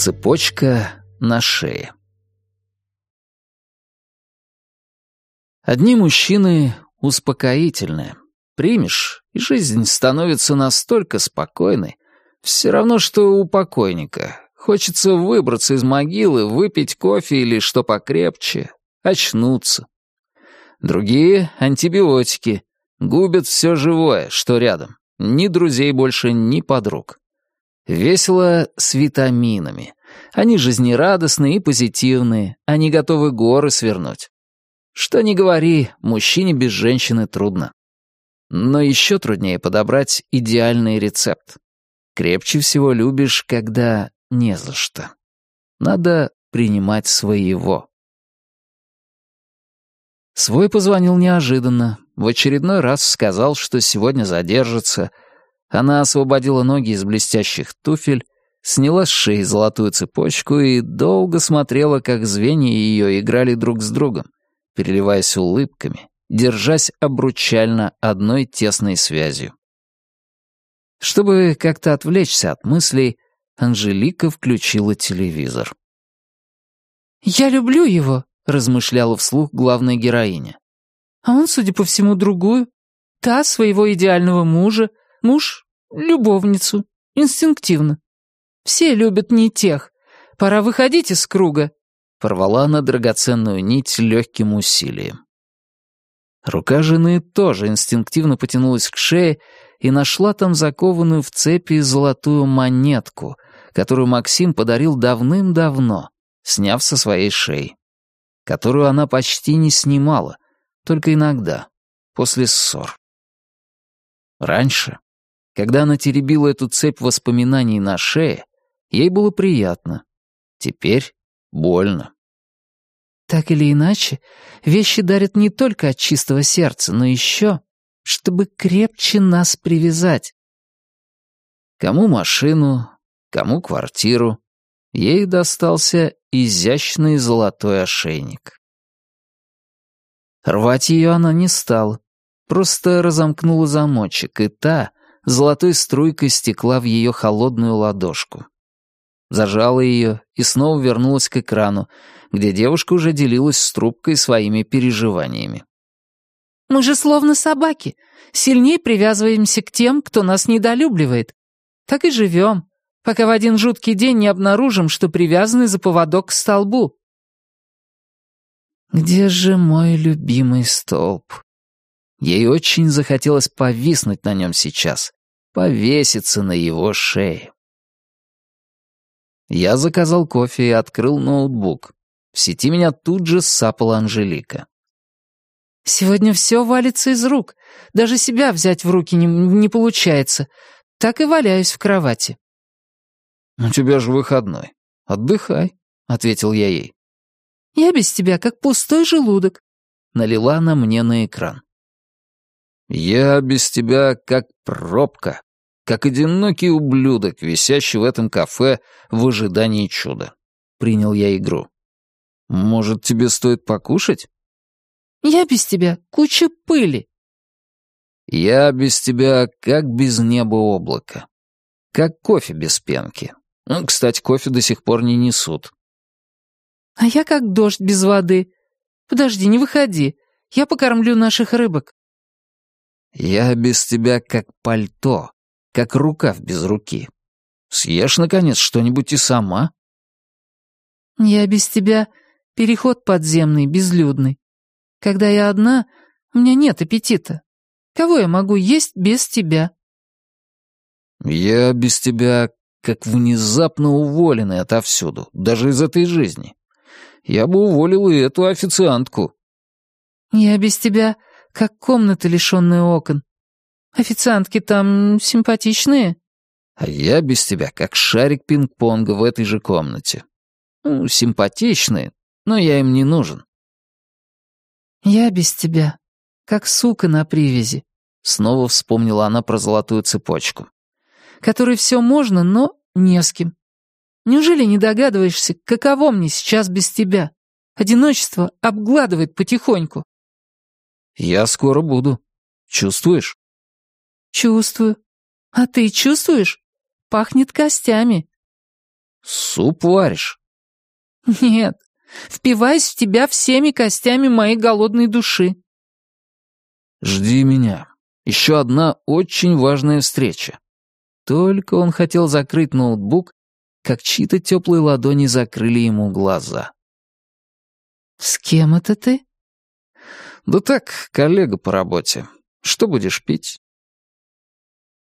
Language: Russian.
Цепочка на шее. Одни мужчины успокоительные. Примешь, и жизнь становится настолько спокойной. Все равно, что у покойника. Хочется выбраться из могилы, выпить кофе или что покрепче, очнуться. Другие — антибиотики. Губят все живое, что рядом. Ни друзей больше, ни подруг. Весело с витаминами. Они жизнерадостные и позитивные, они готовы горы свернуть. Что ни говори, мужчине без женщины трудно. Но еще труднее подобрать идеальный рецепт. Крепче всего любишь, когда не за что. Надо принимать своего. Свой позвонил неожиданно. В очередной раз сказал, что сегодня задержится. Она освободила ноги из блестящих туфель, сняла с шеи золотую цепочку и долго смотрела, как звенья ее играли друг с другом, переливаясь улыбками, держась обручально одной тесной связью. Чтобы как-то отвлечься от мыслей, Анжелика включила телевизор. «Я люблю его», — размышляла вслух главная героиня. «А он, судя по всему, другую. Та своего идеального мужа, муж — любовницу, инстинктивно. Все любят не тех. Пора выходить из круга». Порвала она драгоценную нить легким усилием. Рука жены тоже инстинктивно потянулась к шее и нашла там закованную в цепи золотую монетку, которую Максим подарил давным-давно, сняв со своей шеи. Которую она почти не снимала, только иногда, после ссор. Раньше, когда она теребила эту цепь воспоминаний на шее, ей было приятно. Теперь больно. Так или иначе, вещи дарят не только от чистого сердца, но еще, чтобы крепче нас привязать. Кому машину, кому квартиру. Ей достался изящный золотой ошейник. Рвать ее она не стала, просто разомкнула замочек, и та золотой струйкой стекла в ее холодную ладошку. Зажала ее и снова вернулась к экрану, где девушка уже делилась с трубкой своими переживаниями. «Мы же словно собаки. Сильнее привязываемся к тем, кто нас недолюбливает. Так и живем, пока в один жуткий день не обнаружим, что привязаны за поводок к столбу». «Где же мой любимый столб?» Ей очень захотелось повиснуть на нем сейчас, повеситься на его шее. Я заказал кофе и открыл ноутбук. В сети меня тут же сапала Анжелика. «Сегодня все валится из рук. Даже себя взять в руки не, не получается. Так и валяюсь в кровати». «У тебя же выходной. Отдыхай», — ответил я ей. «Я без тебя как пустой желудок», — налила она мне на экран. «Я без тебя как пробка, как одинокий ублюдок, висящий в этом кафе в ожидании чуда», — принял я игру. «Может, тебе стоит покушать?» «Я без тебя куча пыли». «Я без тебя как без неба облако. Как кофе без пенки. Ну, кстати, кофе до сих пор не несут». «А я как дождь без воды. Подожди, не выходи. Я покормлю наших рыбок». «Я без тебя как пальто, как рукав без руки. Съешь, наконец, что-нибудь и сама». «Я без тебя Переход подземный, безлюдный. Когда я одна, у меня нет аппетита. Кого я могу есть без тебя?» «Я без тебя как внезапно уволенный отовсюду, даже из этой жизни. Я бы уволил и эту официантку». «Я без тебя как комната, лишенная окон. Официантки там симпатичные». «А я без тебя как шарик пинг-понга в этой же комнате. Ну, симпатичные, но я им не нужен». «Я без тебя, как сука на привязи», — снова вспомнила она про золотую цепочку. «Которой все можно, но не с кем. Неужели не догадываешься, каково мне сейчас без тебя? Одиночество обгладывает потихоньку». «Я скоро буду. Чувствуешь?» «Чувствую. А ты чувствуешь? Пахнет костями». Суп варишь? Нет, впиваюсь в тебя всеми костями моей голодной души. Жди меня. Еще одна очень важная встреча. Только он хотел закрыть ноутбук, как чьи-то теплые ладони закрыли ему глаза. «С кем это ты?» «Да так, коллега по работе. Что будешь пить?»